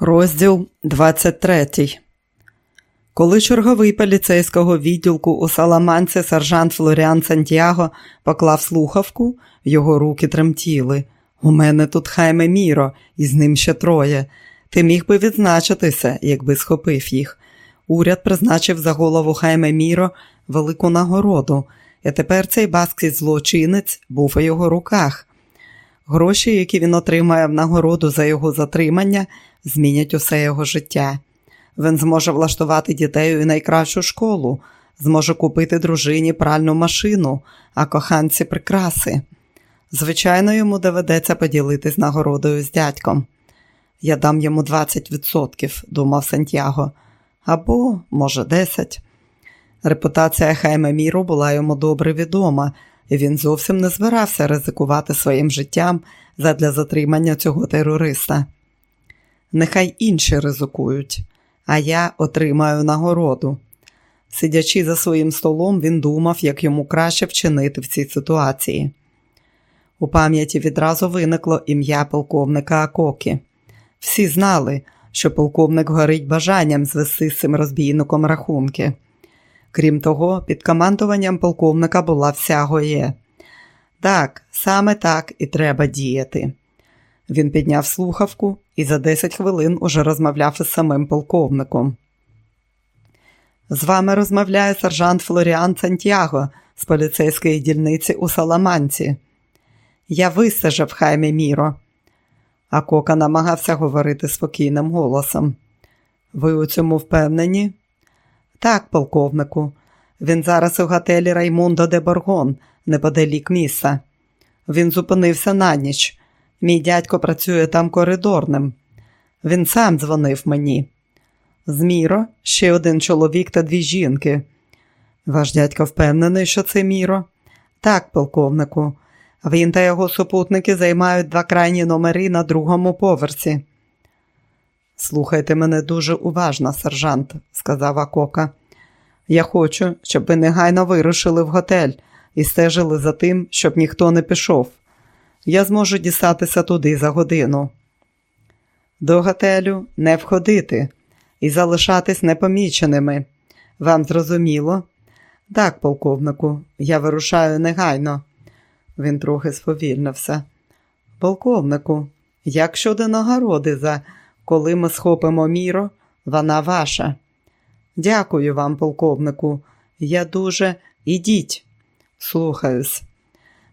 Розділ 23 Коли черговий поліцейського відділку у Саламанці сержант Флоріан Сантьяго поклав слухавку, його руки тремтіли. У мене тут хайме Міро, і з ним ще троє. Ти міг би відзначитися, якби схопив їх. Уряд призначив за голову хайме Міро велику нагороду, і тепер цей баский злочинець був у його руках. Гроші, які він отримає в нагороду за його затримання, змінять усе його життя. Він зможе влаштувати дітей у найкращу школу, зможе купити дружині пральну машину, а коханці прикраси. Звичайно, йому доведеться поділитись нагородою з дядьком. Я дам йому 20%, думав Сантьяго, або, може, 10%. Репутація Хайме Міру була йому добре відома, і він зовсім не збирався ризикувати своїм життям задля затримання цього терориста. Нехай інші ризикують, а я отримаю нагороду. Сидячи за своїм столом, він думав, як йому краще вчинити в цій ситуації. У пам'яті відразу виникло ім'я полковника Акокі. Всі знали, що полковник горить бажанням звести з цим розбійником рахунки. Крім того, під командуванням полковника була вся гоє. Так, саме так і треба діяти. Він підняв слухавку і за 10 хвилин уже розмовляв із самим полковником. З вами розмовляє сержант Флоріан Сантьяго з поліцейської дільниці у Саламанці. Я вистежив Хаймі Міро. А Кока намагався говорити спокійним голосом. Ви у цьому впевнені? Так, полковнику. Він зараз у готелі Раймундо де Боргон, неподалік міста. Він зупинився на ніч. Мій дядько працює там коридорним. Він сам дзвонив мені. Зміро, ще один чоловік та дві жінки. Ваш дядько впевнений, що це Міро? Так, полковнику. Він та його супутники займають два крайні номери на другому поверсі. Слухайте мене дуже уважно, сержант, сказав Акока. Я хочу, щоб ви негайно вирушили в готель і стежили за тим, щоб ніхто не пішов. Я зможу дістатися туди за годину. До готелю не входити і залишатись непоміченими. Вам зрозуміло? Так, полковнику, я вирушаю негайно. Він трохи сповільнився. Полковнику, як щодо нагороди за коли ми схопимо міро, вона ваша. Дякую вам, полковнику. Я дуже ідіть. Слухаюсь.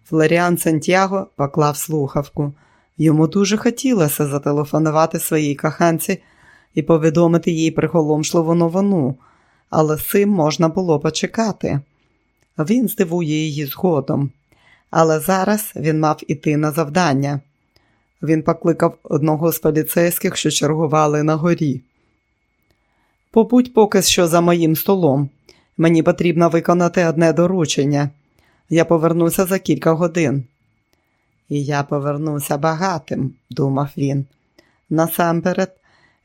Флоріан Сантьяго поклав слухавку. Йому дуже хотілося зателефонувати своїй коханці і повідомити їй приголомшливу новину, але з цим можна було почекати. Він здивує її згодом. Але зараз він мав іти на завдання. Він покликав одного з поліцейських, що чергували на горі. Побудь поки що за моїм столом. Мені потрібно виконати одне доручення. Я повернуся за кілька годин. І я повернуся багатим, думав він. Насамперед,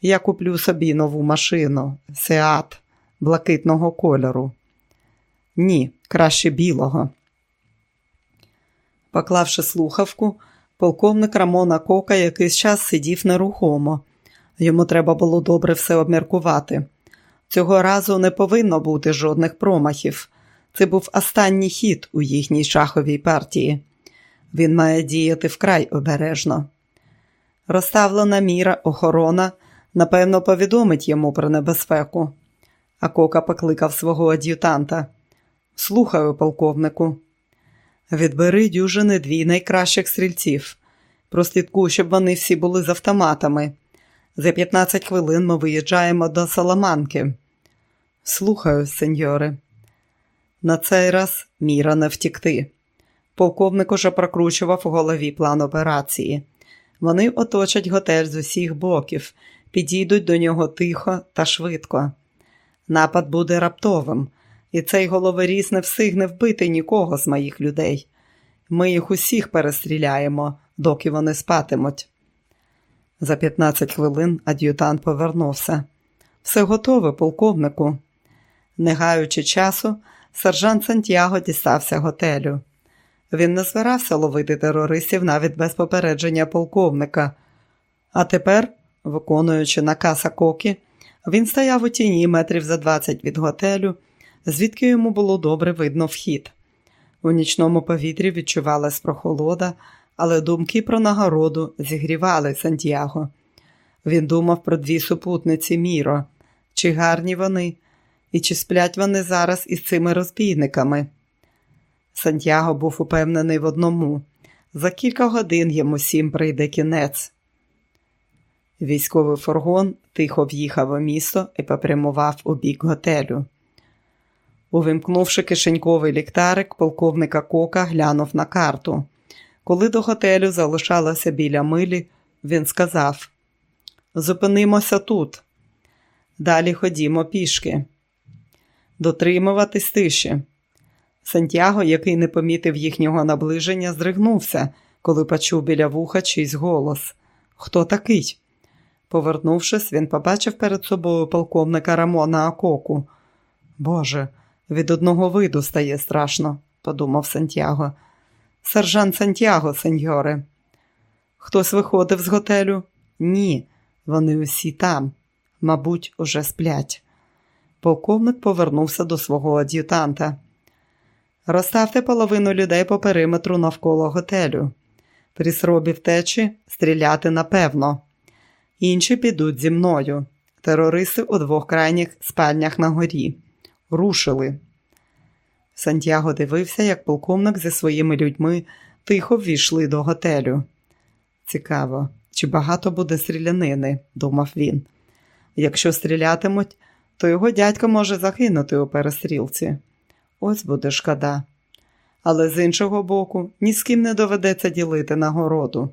я куплю собі нову машину, сеат блакитного кольору. Ні, краще білого. Поклавши слухавку, полковник Рамона Кока якийсь час сидів нерухомо. Йому треба було добре все обміркувати. Цього разу не повинно бути жодних промахів. Це був останній хід у їхній шаховій партії. Він має діяти вкрай обережно. Розставлена міра охорона, напевно, повідомить йому про небезпеку. А Кока покликав свого ад'ютанта. Слухаю, полковнику. Відбери дюжини дві найкращих стрільців. Прослідкуй, щоб вони всі були з автоматами. За 15 хвилин ми виїжджаємо до Саламанки. Слухаю, сеньори. На цей раз міра не втікти. Полковник уже прокручував у голові план операції. Вони оточать готель з усіх боків, підійдуть до нього тихо та швидко. Напад буде раптовим, і цей головоріз не встигне вбити нікого з моїх людей. Ми їх усіх перестріляємо, доки вони спатимуть. За 15 хвилин ад'ютант повернувся. Все готове, полковнику. Не гаючи часу, сержант Сантьяго дістався готелю. Він не збирався ловити терористів навіть без попередження полковника. А тепер Виконуючи наказ Акокі, він стояв у тіні метрів за 20 від готелю, звідки йому було добре видно вхід. У нічному повітрі відчувалась прохолода, але думки про нагороду зігрівали Сантьяго. Він думав про дві супутниці Міро, чи гарні вони, і чи сплять вони зараз із цими розбійниками. Сантьяго був упевнений в одному за кілька годин йому всім прийде кінець. Військовий фургон тихо в'їхав у місто і попрямував у бік готелю. Увімкнувши кишеньковий ліхтарик, полковника Кока глянув на карту. Коли до готелю залишалося біля милі, він сказав: Зупинимося тут. Далі ходімо пішки. Дотримуватись тиші. Сантьяго, який не помітив їхнього наближення, здригнувся, коли почув біля вуха чийсь голос. Хто такий? Повернувшись, він побачив перед собою полковника Рамона Акоку. Боже, від одного виду стає страшно, подумав Сантьяго. Сержант Сантьяго, сеньоре. Хтось виходив з готелю? Ні, вони усі там, мабуть, уже сплять. Полковник повернувся до свого ад'ютанта. Розставте половину людей по периметру навколо готелю. При сробі втечі стріляти напевно. Інші підуть зі мною. Терористи у двох крайніх спальнях на горі. Рушили. Сантьяго дивився, як полковник зі своїми людьми тихо ввійшли до готелю. Цікаво, чи багато буде стрілянини, думав він. Якщо стрілятимуть, то його дядько може загинути у перестрілці. Ось буде шкода. Але з іншого боку, ні з ким не доведеться ділити нагороду.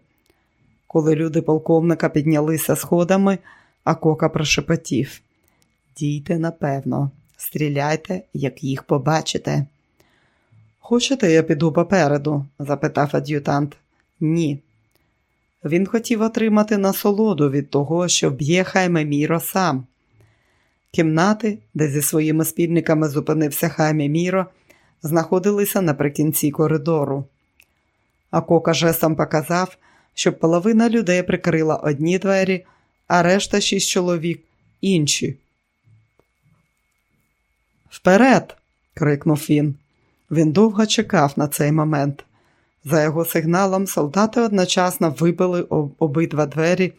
Коли люди полковника піднялися сходами, а кока прошепотів Дійте, напевно, стріляйте, як їх побачите. Хочете, я піду попереду? запитав ад'ютант. Ні. Він хотів отримати насолоду від того, що б'є Хайме Міро сам. Кімнати, де зі своїми спільниками зупинився Хаймі Міро, знаходилися наприкінці коридору. А кока жестом показав, щоб половина людей прикрила одні двері, а решта шість чоловік інші. Вперед! крикнув він. Він довго чекав на цей момент. За його сигналом солдати одночасно вибили обидва двері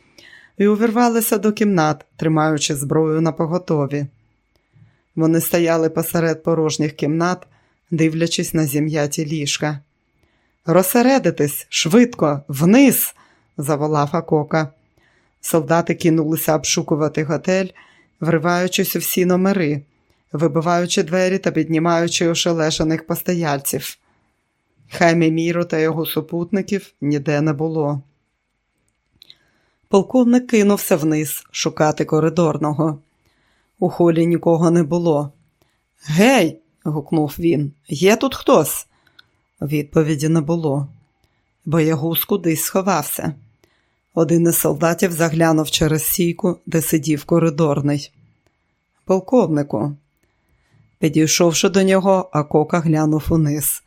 і увірвалися до кімнат, тримаючи зброю на поготові. Вони стояли посеред порожніх кімнат, дивлячись на зім'яті ліжка. Розсередитись, швидко, вниз, заволав Акока. Солдати кинулися обшукувати готель, вриваючись у всі номери, вибиваючи двері та піднімаючи ошелешених постояльців. Хаймі Міру та його супутників ніде не було. Полковник кинувся вниз шукати коридорного. У холі нікого не було. Гей, гукнув він, є тут хтось? Відповіді не було. Боягуз кудись сховався. Один із солдатів заглянув через сійку, де сидів коридорний. Полковнику. Підійшовши до нього, Акока глянув униз.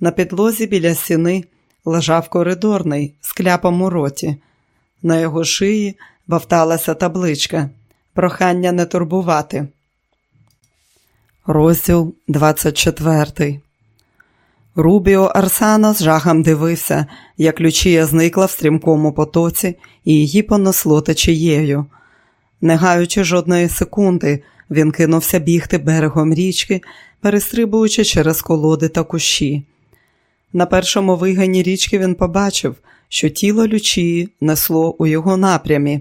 На підлозі біля стіни лежав коридорний з кляпом у роті. На його шиї бавталася табличка Прохання не турбувати. Розділ 24 Рубіо Арсано з жахом дивився, як Лючія зникла в стрімкому потоці і її понесло течією. Не гаючи жодної секунди, він кинувся бігти берегом річки, перестрибуючи через колоди та кущі. На першому вигані річки він побачив, що тіло Лючії несло у його напрямі.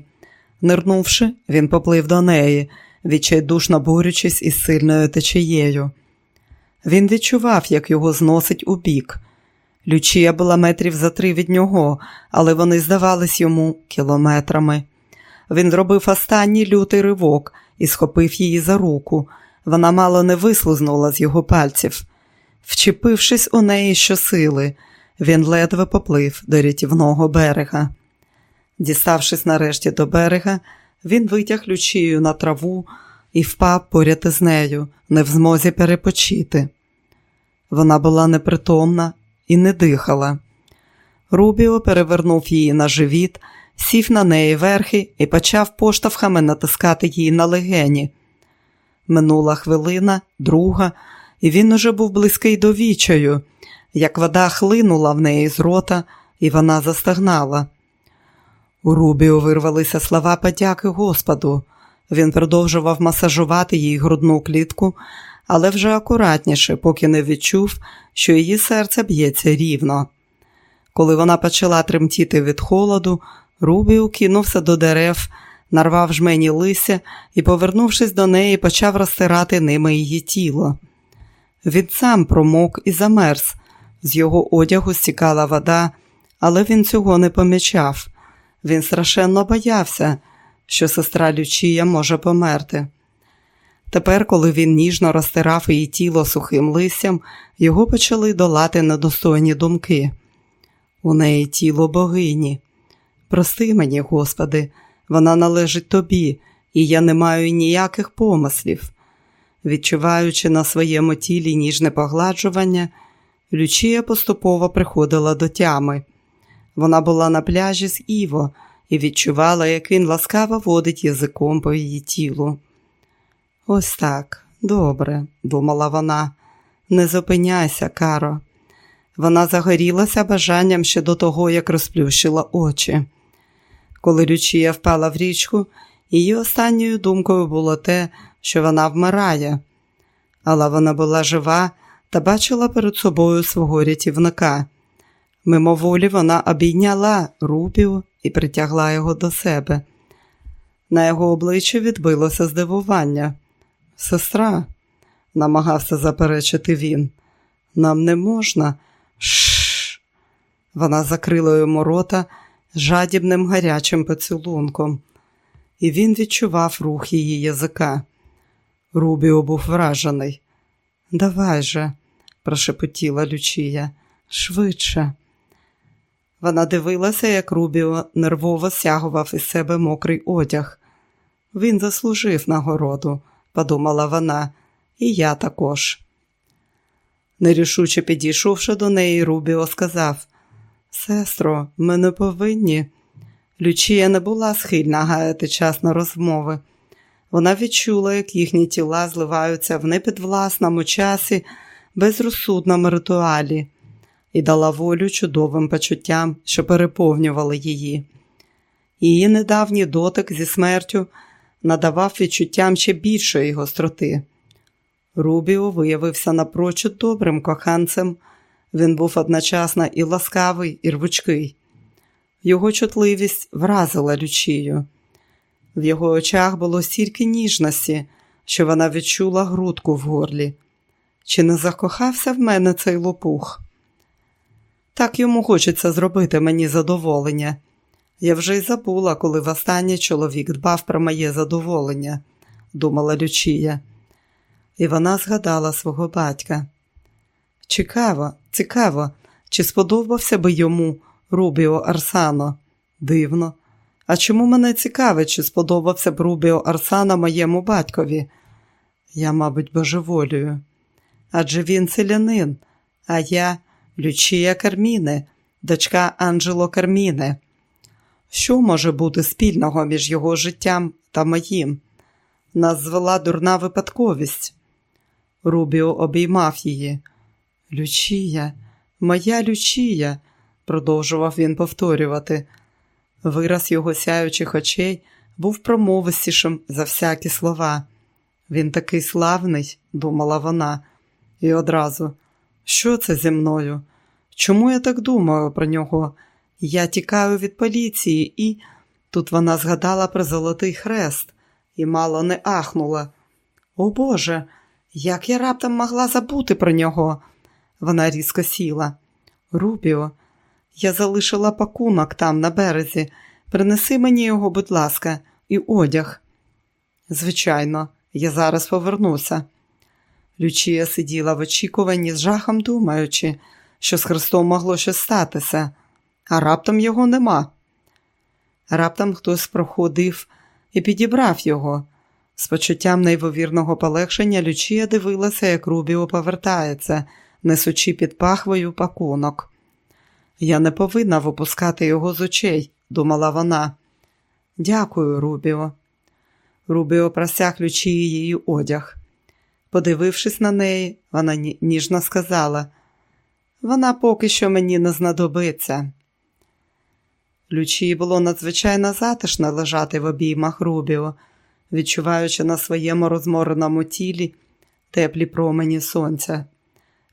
Нирнувши, він поплив до неї, відчайдушно борючись із сильною течією. Він відчував, як його зносить у бік. Лючія була метрів за три від нього, але вони здавались йому кілометрами. Він зробив останній лютий ривок і схопив її за руку. Вона мало не вислизнула з його пальців. Вчепившись у неї щосили, він ледве поплив до рятівного берега. Діставшись нарешті до берега, він витяг Лючію на траву і впав поряд із нею, не в змозі перепочити. Вона була непритомна і не дихала. Рубіо перевернув її на живіт сів на неї верхи і почав поштовхами натискати її на легені. Минула хвилина, друга, і він уже був близький до вічаю, як вода хлинула в неї з рота, і вона застагнала. У Рубіо вирвалися слова подяки Господу. Він продовжував масажувати їй грудну клітку, але вже акуратніше, поки не відчув, що її серце б'ється рівно. Коли вона почала тремтіти від холоду, Рубіо кинувся до дерев, нарвав жмені лися і, повернувшись до неї, почав розтирати ними її тіло. Він сам промок і замерз. З його одягу стікала вода, але він цього не помічав. Він страшенно боявся, що сестра Лючія може померти. Тепер, коли він ніжно розтирав її тіло сухим листям, його почали долати недостойні думки. У неї тіло богині. Прости мені, Господи, вона належить тобі, і я не маю ніяких помислів. Відчуваючи на своєму тілі ніжне погладжування, Лючія поступово приходила до тями. Вона була на пляжі з Іво і відчувала, як він ласкаво водить язиком по її тілу. Ось так, добре, думала вона, не зупиняйся, Каро. Вона загорілася бажанням ще до того, як розплющила очі. Коли Лючія впала в річку, її останньою думкою було те, що вона вмирає, але вона була жива та бачила перед собою свого рятівника. Мимоволі вона обійняла Рубіо і притягла його до себе. На його обличчі відбилося здивування. Сестра, намагався заперечити він, нам не можна. Шш. Вона закрила йому рота жадібним гарячим поцілунком, і він відчував рух її язика. Рубіо був вражений. Давай же, прошепотіла Лючія, швидше. Вона дивилася, як Рубіо нервово стягував із себе мокрий одяг. Він заслужив нагороду, подумала вона, і я також. Нерішуче підійшовши до неї, Рубіо сказав Сестро, ми не повинні. Лючія не була схильна гаяти час на розмови. Вона відчула, як їхні тіла зливаються в непідвласному часі, безрозсудному ритуалі, і дала волю чудовим почуттям, що переповнювали її. Її недавній дотик зі смертю надавав відчуттям ще більшої гостроти. Рубіо виявився напрочуд добрим коханцем. Він був одночасно і ласкавий, і рвучкий. Його чутливість вразила Лючію. В його очах було стільки ніжності, що вона відчула грудку в горлі. Чи не закохався в мене цей лопух? Так йому хочеться зробити мені задоволення. Я вже й забула, коли востаннє чоловік дбав про моє задоволення, думала Лючія. І вона згадала свого батька. Цікаво, цікаво, чи сподобався би йому Рубіо Арсано? Дивно. А чому мене цікавить, чи сподобався б Рубіо Арсано моєму батькові? Я, мабуть, божеволюю. Адже він селянин, а я Лючія Карміне, дочка Анджело Карміне. Що може бути спільного між його життям та моїм? Нас звела дурна випадковість. Рубіо обіймав її. Лючія, моя Лючія, продовжував він повторювати. Вираз його сяючих очей був промовистішим за всякі слова. Він такий славний, думала вона, і одразу, що це зі мною? Чому я так думаю про нього? Я тікаю від поліції, і тут вона згадала про Золотий Хрест і мало не ахнула. О Боже, як я раптом могла забути про нього? Вона різко сіла. Рубіо, я залишила пакунок там, на березі. Принеси мені його, будь ласка, і одяг. Звичайно, я зараз повернуся. Лючія сиділа в очікуванні з жахом думаючи, що з Христом могло щось статися, а раптом його нема. Раптом хтось проходив і підібрав його. З почуттям неймовірного полегшення Лючія дивилася, як Рубіо повертається, несучи під пахвою пакунок. Я не повинна випускати його з очей, думала вона. Дякую, Рубіо. Рубіо просяг Лючії її одяг. Подивившись на неї, вона ніжно сказала: вона поки що мені не знадобиться. Лючії було надзвичайно затишно лежати в обіймах Рубіо, відчуваючи на своєму розмореному тілі теплі промені сонця.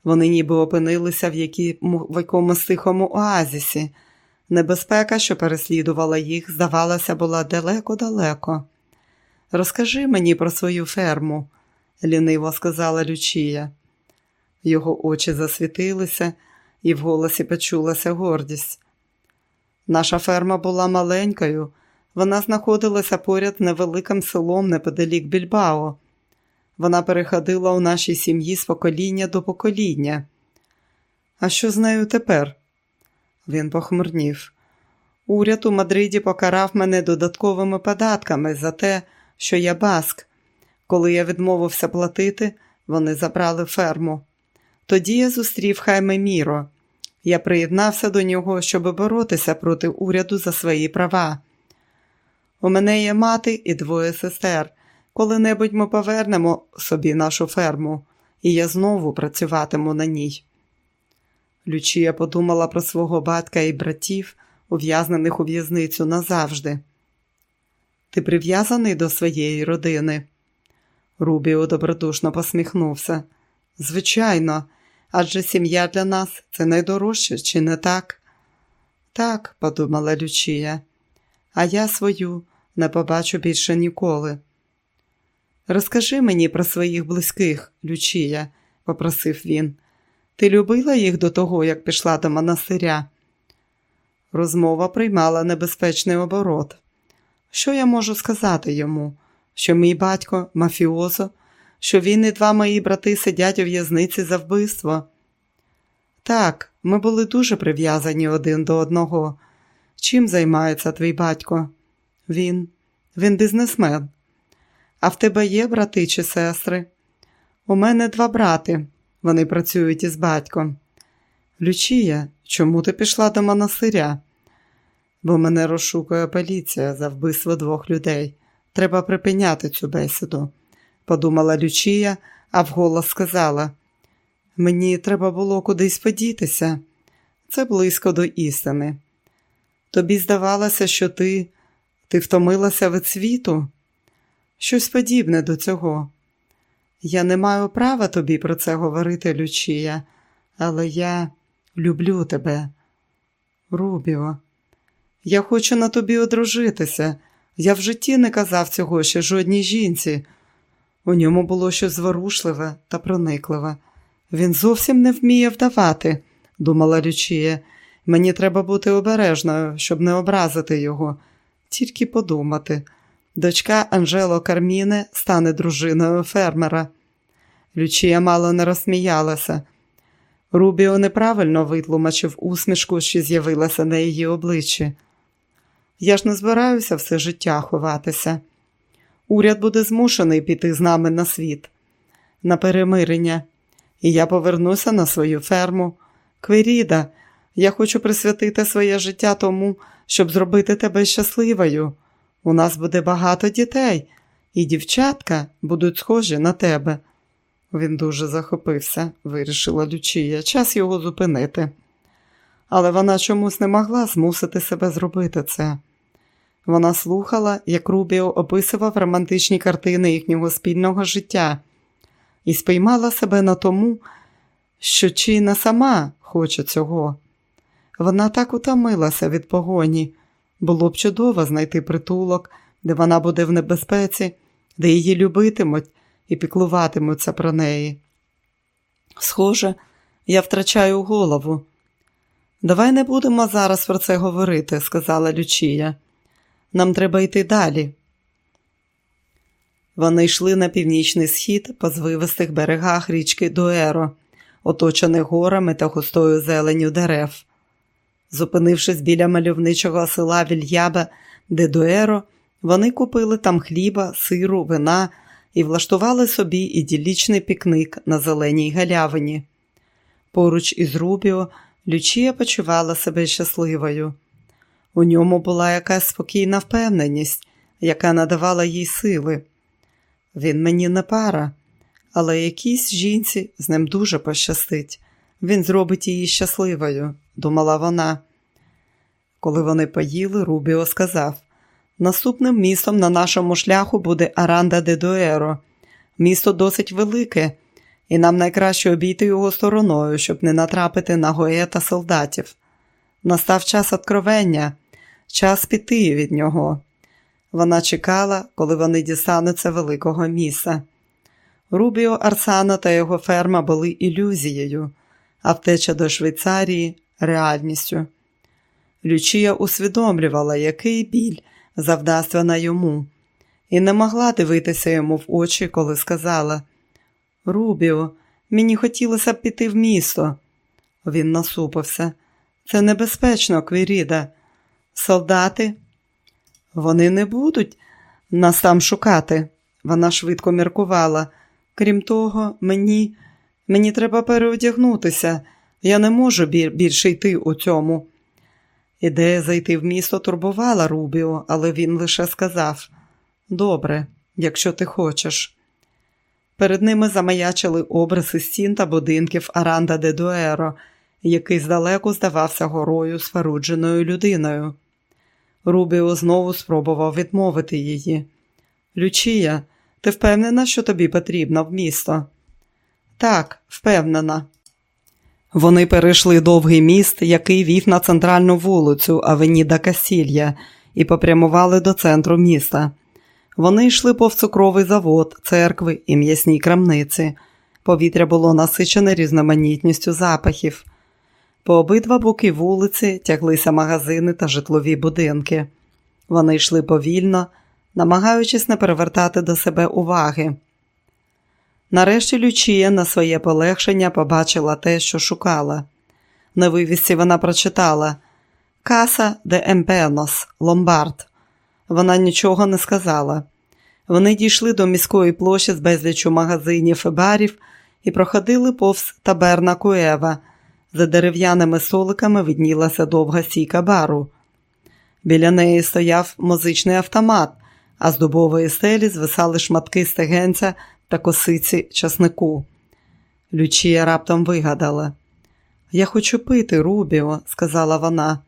Вони ніби опинилися в, які, в якомусь тихому оазісі. Небезпека, що переслідувала їх, здавалося, була далеко-далеко. Розкажи мені про свою ферму, ліниво сказала Лючія. Його очі засвітилися, і в голосі почулася гордість. Наша ферма була маленькою, вона знаходилася поряд невеликим селом неподалік Більбао. Вона переходила у нашій сім'ї з покоління до покоління. А що з нею тепер? Він похмурнів. Уряд у Мадриді покарав мене додатковими податками за те, що я баск. Коли я відмовився платити, вони забрали ферму. Тоді я зустрів Хайме Міро. Я приєднався до нього, щоб боротися проти уряду за свої права. У мене є мати і двоє сестер. Коли-небудь ми повернемо собі нашу ферму, і я знову працюватиму на ній. Лючія подумала про свого батька і братів, ув'язнених у в'язницю назавжди. Ти прив'язаний до своєї родини? Рубіо добродушно посміхнувся. Звичайно, адже сім'я для нас це найдорожче, чи не так? Так, подумала Лючія, а я свою не побачу більше ніколи. Розкажи мені про своїх близьких, Лючія, попросив він. Ти любила їх до того, як пішла до монастиря? Розмова приймала небезпечний оборот. Що я можу сказати йому? Що мій батько мафіозо, що він і два мої брати сидять у в'язниці за вбивство? Так, ми були дуже прив'язані один до одного. Чим займається твій батько? Він, він бізнесмен. А в тебе є брати чи сестри? У мене два брати. Вони працюють із батьком. Лючія, чому ти пішла до монастиря? Бо мене розшукує поліція за вбивство двох людей. Треба припиняти цю бесіду, подумала Лючія, а вголос сказала: Мені треба було кудись подітися. Це близько до істини. Тобі здавалося, що ти, ти втомилася від світу? Щось подібне до цього. Я не маю права тобі про це говорити, Лючія, але я люблю тебе. Рубіо, я хочу на тобі одружитися. Я в житті не казав цього ще жодній жінці. У ньому було щось зворушливе та проникливе. Він зовсім не вміє вдавати, думала Лючія. Мені треба бути обережною, щоб не образити його, тільки подумати. Дочка Анжело Карміне стане дружиною фермера. Лючія мало не розсміялася. Рубіо неправильно витлумачив усмішку, що з'явилася на її обличчі. Я ж не збираюся все життя ховатися. Уряд буде змушений піти з нами на світ, на перемирення, і я повернуся на свою ферму. Квіріда, я хочу присвятити своє життя тому, щоб зробити тебе щасливою. У нас буде багато дітей, і дівчатка будуть схожі на тебе. Він дуже захопився, вирішила Лючія, час його зупинити. Але вона чомусь не могла змусити себе зробити це. Вона слухала, як Рубіо описував романтичні картини їхнього спільного життя, і спіймала себе на тому, що чи не сама хоче цього. Вона так утомилася від погоні. Було б чудово знайти притулок, де вона буде в небезпеці, де її любитимуть і піклуватимуться про неї. Схоже, я втрачаю голову. Давай не будемо зараз про це говорити, сказала Лючія. Нам треба йти далі. Вони йшли на північний схід по звивистих берегах річки Дуеро, оточених горами та густою зеленю дерев. Зупинившись біля мальовничого села Вільяба де Дуеро, вони купили там хліба, сиру, вина і влаштували собі іділічний пікник на зеленій галявині. Поруч із Рубіо Лючія почувала себе щасливою. У ньому була якась спокійна впевненість, яка надавала їй сили. Він мені не пара, але якійсь жінці з ним дуже пощастить. Він зробить її щасливою, думала вона. Коли вони поїли, Рубіо сказав: наступним містом на нашому шляху буде Аранда де Дуеро. Місто досить велике, і нам найкраще обійти його стороною, щоб не натрапити на гоє та солдатів. Настав час откровення, час піти від нього. Вона чекала, коли вони дістануться великого міста. Рубіо Арсана та його ферма були ілюзією, а втеча до Швейцарії реальністю. Лючія усвідомлювала, який біль завдасть вона йому, і не могла дивитися йому в очі, коли сказала Рубіо, мені хотілося б піти в місто. Він насупився. Це небезпечно, Квіріда. Солдати, вони не будуть нас там шукати. Вона швидко міркувала. Крім того, мені мені треба переодягнутися. Я не можу більше йти у цьому. Ідея зайти в місто турбувала Рубіо, але він лише сказав Добре, якщо ти хочеш. Перед ними замаячили образи стін та будинків Аранда де Дуеро, який здалеку здавався горою сфарудженою людиною. Рубіо знову спробував відмовити її. Лючія, ти впевнена, що тобі потрібно в місто? Так, впевнена. Вони перейшли довгий міст, який вів на центральну вулицю Авеніда Касілья, і попрямували до центру міста. Вони йшли повз цукровий завод, церкви і м'ясній крамниці. Повітря було насичене різноманітністю запахів. По обидва боки вулиці тяглися магазини та житлові будинки. Вони йшли повільно, намагаючись не привертати до себе уваги. Нарешті Лючія на своє полегшення побачила те, що шукала. На вивісці вона прочитала Каса де Емпенос, Ломбард. Вона нічого не сказала. Вони дійшли до міської площі з безлічу магазинів і барів і проходили повз таберна Куева. За дерев'яними столиками виднілася довга сійка бару. Біля неї стояв музичний автомат, а з дубової стелі звисали шматки стегенця та косиці часнику. Лючія раптом вигадала. Я хочу пити, Рубіо, сказала вона.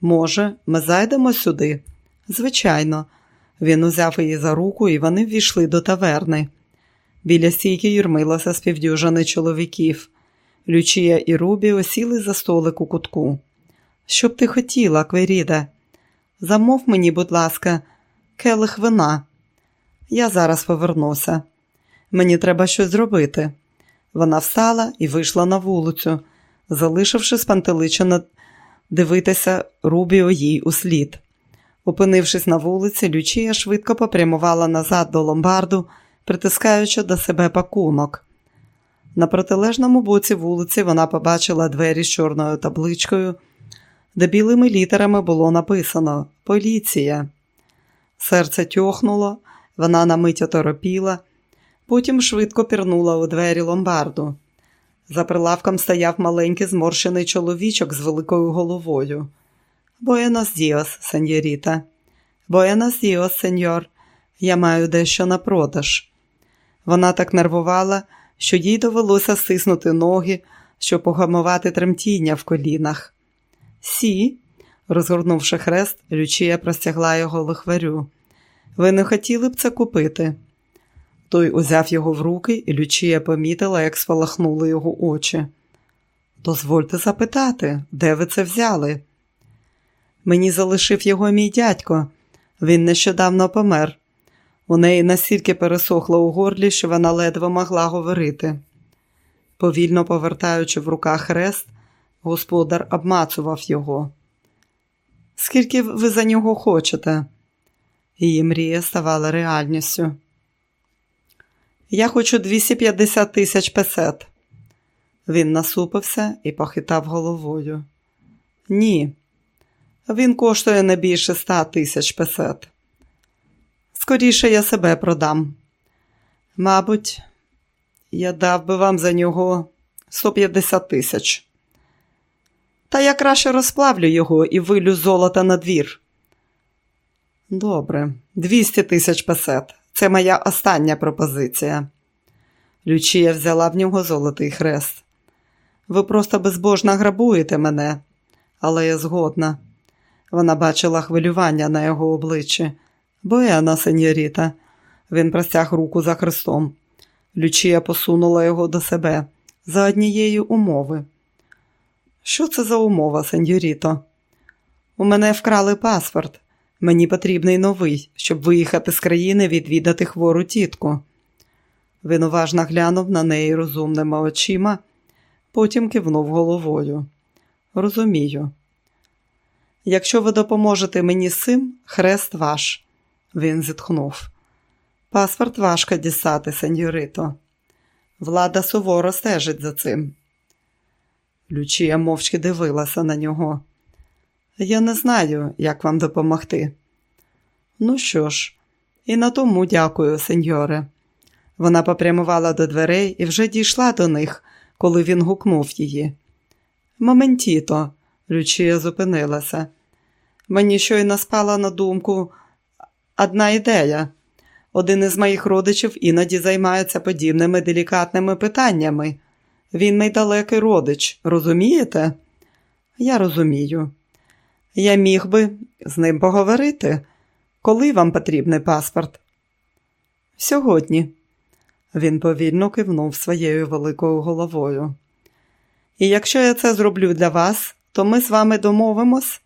Може, ми зайдемо сюди? Звичайно. Він узяв її за руку, і вони ввійшли до таверни. Біля стійки юрмилося співдюжини чоловіків. Лючія і Рубіо сіли за столик у кутку. Що б ти хотіла, Кверіда? Замов мені, будь ласка, келих вина. Я зараз повернуся. Мені треба щось зробити. Вона встала і вийшла на вулицю, залишивши спантеличено дивитися Рубіо їй у слід. Опинившись на вулиці, Лючія швидко попрямувала назад до ломбарду, притискаючи до себе пакунок. На протилежному боці вулиці вона побачила двері з чорною табличкою, де білими літерами було написано Поліція. Серце тьохнуло, вона на мить оторопіла, потім швидко пірнула у двері ломбарду. За прилавком стояв маленький зморщений чоловічок з великою головою. Буенос діос, сеньоріта. Буенос діос, сеньор. Я маю дещо на продаж. Вона так нервувала, що їй довелося стиснути ноги, щоб погамувати тремтіння в колінах. Сі, розгорнувши хрест, Лючія простягла його лихварю. Ви не хотіли б це купити? Той узяв його в руки, і Лючія помітила, як спалахнули його очі. Дозвольте запитати, де ви це взяли? Мені залишив його мій дядько. Він нещодавно помер. У неї настільки пересохло у горлі, що вона ледве могла говорити. Повільно повертаючи в руках хрест, господар обмацував його. Скільки ви за нього хочете? Її мрія ставала реальністю. Я хочу 250 тисяч песет. Він насупився і похитав головою. Ні, він коштує не більше ста тисяч песет. Скоріше я себе продам. Мабуть, я дав би вам за нього 150 тисяч. Та я краще розплавлю його і вилю золота на двір. Добре, 200 тисяч песет. Це моя остання пропозиція. Лючія взяла в нього золотий хрест. Ви просто безбожно грабуєте мене, але я згодна. Вона бачила хвилювання на його обличчі. Бояна, сеньоріта. Він простяг руку за хрестом. Лючія посунула його до себе за однієї умови. Що це за умова, сеньоріто? У мене вкрали паспорт. Мені потрібний новий, щоб виїхати з країни відвідати хвору тітку. Він уважно глянув на неї розумними очима, потім кивнув головою. Розумію. Якщо ви допоможете мені з цим, хрест ваш, він зітхнув. Паспорт важко дістати, сеньорито. Влада суворо стежить за цим. Лючія мовчки дивилася на нього. Я не знаю, як вам допомогти. Ну що ж, і на тому дякую, сеньоре. Вона попрямувала до дверей і вже дійшла до них, коли він гукнув її. Моментіто, Лючія зупинилася. Мені щойно спала на думку одна ідея. Один із моїх родичів іноді займається подібними делікатними питаннями. Він мій далекий родич, розумієте? Я розумію. Я міг би з ним поговорити, коли вам потрібний паспорт? Сьогодні. Він повільно кивнув своєю великою головою. І якщо я це зроблю для вас, то ми з вами домовимось,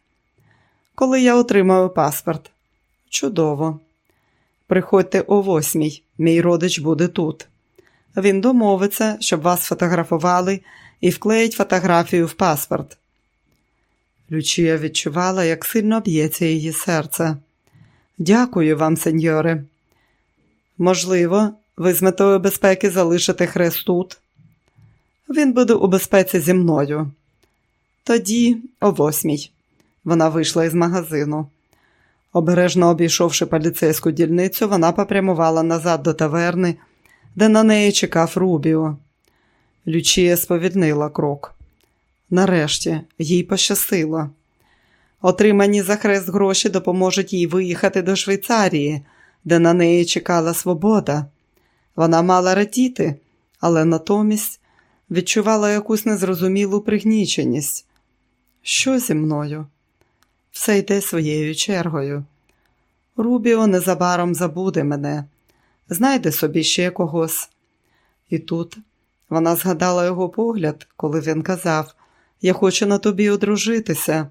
коли я отримаю паспорт. Чудово. Приходьте о восьмій, мій родич буде тут. Він домовиться, щоб вас фотографували і вклеїть фотографію в паспорт. Лючія відчувала, як сильно б'ється її серце. Дякую вам, сеньоре. Можливо, ви з метою безпеки залишите хрест тут. Він буде у безпеці зі мною. Тоді, о восьмій, вона вийшла із магазину. Обережно обійшовши поліцейську дільницю, вона попрямувала назад до таверни, де на неї чекав Рубіо. Лючія сповільнила крок. Нарешті їй пощастило. Отримані за хрест гроші допоможуть їй виїхати до Швейцарії, де на неї чекала свобода. Вона мала радіти, але натомість відчувала якусь незрозумілу пригніченість. Що зі мною? Все йде своєю чергою. Рубіо незабаром забуде мене, знайде собі ще когось. І тут вона згадала його погляд, коли він казав Я хочу на тобі одружитися.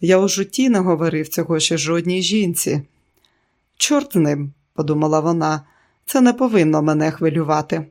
Я у житті не говорив цього ще жодній жінці. Чорт з ним, подумала вона, це не повинно мене хвилювати.